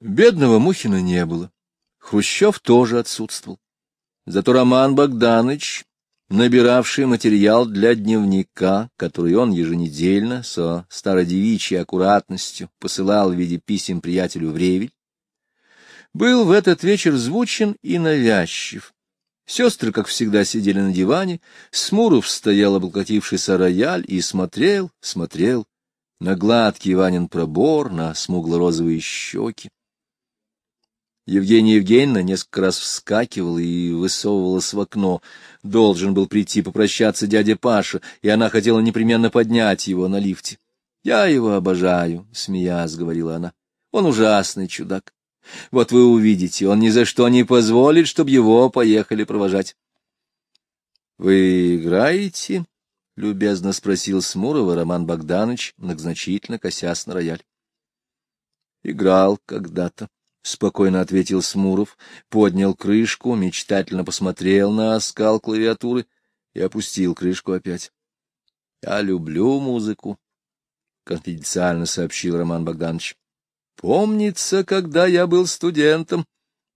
Бедного Мухина не было. Хрущев тоже отсутствовал. Зато Роман Богданович, набиравший материал для дневника, который он еженедельно со стародевичьей аккуратностью посылал в виде писем приятелю в Ревель, был в этот вечер звучен и навязчив. Сестры, как всегда, сидели на диване, Смуров стоял, облокотившийся рояль, и смотрел, смотрел на гладкий Ванин пробор, на смугло-розовые щеки. Евгения Евгеньевна несколько раз вскакивала и высовывалась в окно. Должен был прийти попрощаться дядя Паша, и она хотела непременно поднять его на лифте. — Я его обожаю, — смеясь, говорила она. — Он ужасный чудак. Вот вы увидите, он ни за что не позволит, чтобы его поехали провожать. — Вы играете? — любезно спросил Смурова Роман Богданович, многозначительно косясь на рояль. — Играл когда-то. — спокойно ответил Смуров, поднял крышку, мечтательно посмотрел на оскал клавиатуры и опустил крышку опять. — Я люблю музыку, — конфиденциально сообщил Роман Богданович. — Помнится, когда я был студентом.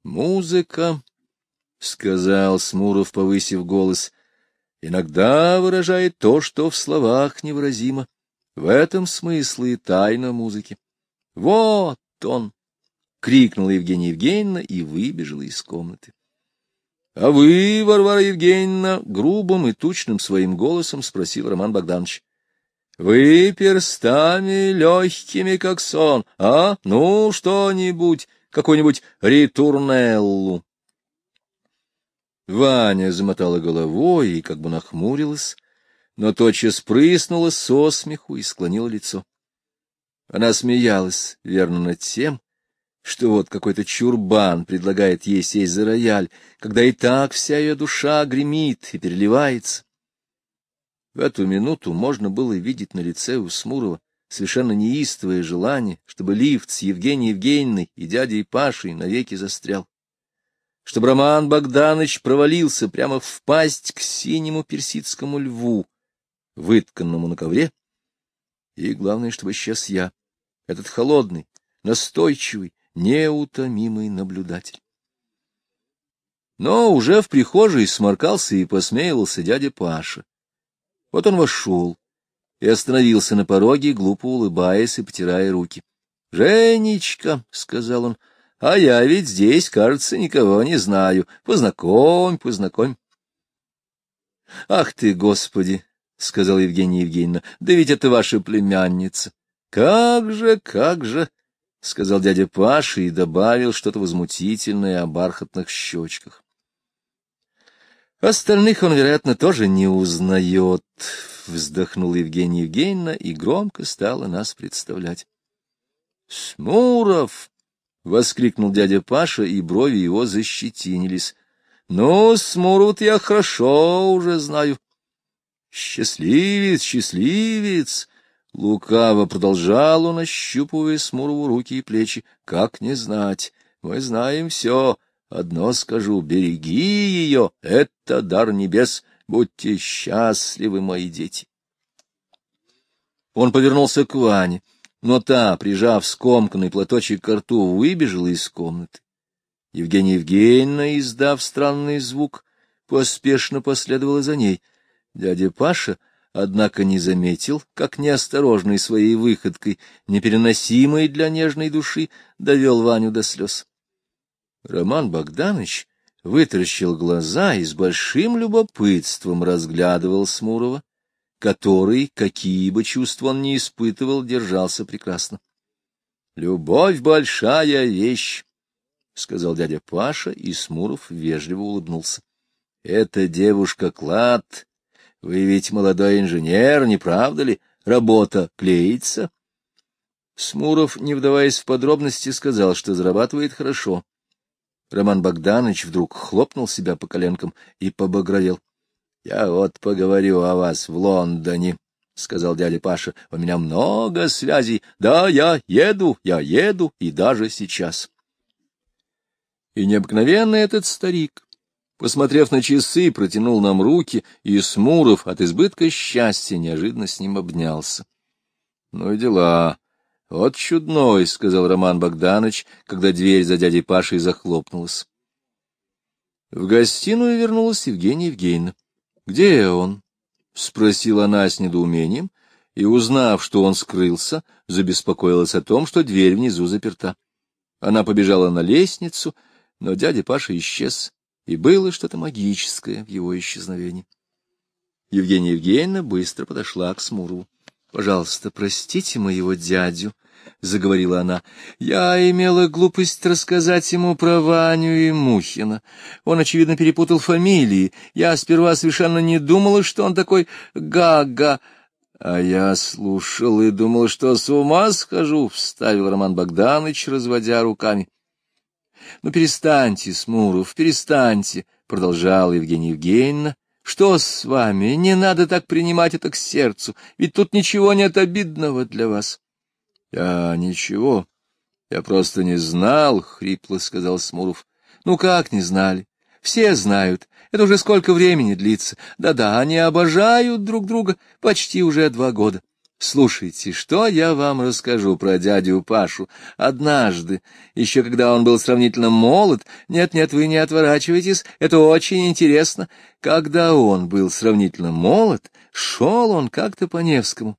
Музыка, — сказал Смуров, повысив голос, — иногда выражает то, что в словах невыразимо. В этом смысл и тайна музыки. Вот он! — крикнула Евгения Евгеньевна и выбежала из комнаты. — А вы, Варвара Евгеньевна, грубым и тучным своим голосом спросил Роман Богданович. — Вы перстами легкими, как сон, а? Ну, что-нибудь, какую-нибудь ритурнеллу. Ваня замотала головой и как бы нахмурилась, но тотчас прыснула со смеху и склонила лицо. Она смеялась, верно, над тем, что вот какой-то чурбан предлагает ей сесть за рояль, когда и так вся ее душа гремит и переливается. В эту минуту можно было видеть на лице у Смурова совершенно неистовое желание, чтобы лифт с Евгенией Евгеньевной и дядей Пашей навеки застрял, чтобы Роман Богданович провалился прямо в пасть к синему персидскому льву, вытканному на ковре, и, главное, чтобы исчез я, этот холодный, настойчивый, неутомимый наблюдатель. Но уже в прихожей сморкался и посмеивался дядя Паша. Вот он вошел и остановился на пороге, глупо улыбаясь и потирая руки. — Женечка, — сказал он, — а я ведь здесь, кажется, никого не знаю. Познакомь, познакомь. — Ах ты, Господи! — сказал Евгения Евгеньевна, — да ведь это ваша племянница. — Как же, как же! — сказал дядя Паша и добавил что-то возмутительное о бархатных щечках. Остальных он, вероятно, тоже не узнает, — вздохнула Евгения Евгеньевна и громко стала нас представлять. — Смуров! — воскликнул дядя Паша, и брови его защетинились. — Ну, Смуров я хорошо уже знаю. — Счастливец, счастливец! Лукаво продолжал он, ощупывая Смурову руки и плечи. Как не знать? Мы знаем все. Одно скажу, береги ее, это дар небес. Будьте счастливы, мои дети. Он повернулся к Ване, но та, прижав скомканный платочек к рту, выбежала из комнаты. Евгения Евгеньевна, издав странный звук, поспешно последовала за ней. Дядя Паша однако не заметил, как неосторожной своей выходкой, непереносимой для нежной души, довел Ваню до слез. Роман Богданович вытаращил глаза и с большим любопытством разглядывал Смурова, который, какие бы чувства он ни испытывал, держался прекрасно. — Любовь — большая вещь, — сказал дядя Паша, и Смуров вежливо улыбнулся. — Эта девушка клад, вы ведь молодой инженер, не правда ли? Работа клеится. Смуров, не вдаваясь в подробности, сказал, что зарабатывает хорошо. Роман Богданович вдруг хлопнул себя по коленкам и побагровел. — Я вот поговорю о вас в Лондоне, — сказал дядя Паша. — У меня много связей. Да, я еду, я еду, и даже сейчас. И необыкновенный этот старик посмотрев на часы, протянул нам руки, и Смуров от избытка счастья неожиданно с ним обнялся. — Ну и дела. Вот чудной, — сказал Роман Богданович, когда дверь за дядей Пашей захлопнулась. В гостиную вернулась Евгения Евгеньевна. — Где он? — спросила она с недоумением, и, узнав, что он скрылся, забеспокоилась о том, что дверь внизу заперта. Она побежала на лестницу, но дядя Паша исчез, и было что-то магическое в его исчезновении. Евгения Евгеньевна быстро подошла к Смурову. — Пожалуйста, простите моего дядю, — заговорила она. — Я имела глупость рассказать ему про Ваню и Мухина. Он, очевидно, перепутал фамилии. Я сперва совершенно не думала, что он такой Гага. — А я слушал и думал, что с ума схожу, — вставил Роман Богданович, разводя руками. — Ну, перестаньте, Смуров, перестаньте, — продолжала Евгения Евгеньевна, что с вами? Не надо так принимать это к сердцу, ведь тут ничего нет обидного для вас. — Я ничего, я просто не знал, — хрипло сказал Смуров. — Ну как не знали? Все знают. Это уже сколько времени длится. Да-да, они обожают друг друга почти уже два года. Слушайте, что я вам расскажу про дядю Пашу. Однажды, еще когда он был сравнительно молод, нет-нет, вы не отворачивайтесь, это очень интересно. Когда он был сравнительно молод, шел он как-то по Невскому.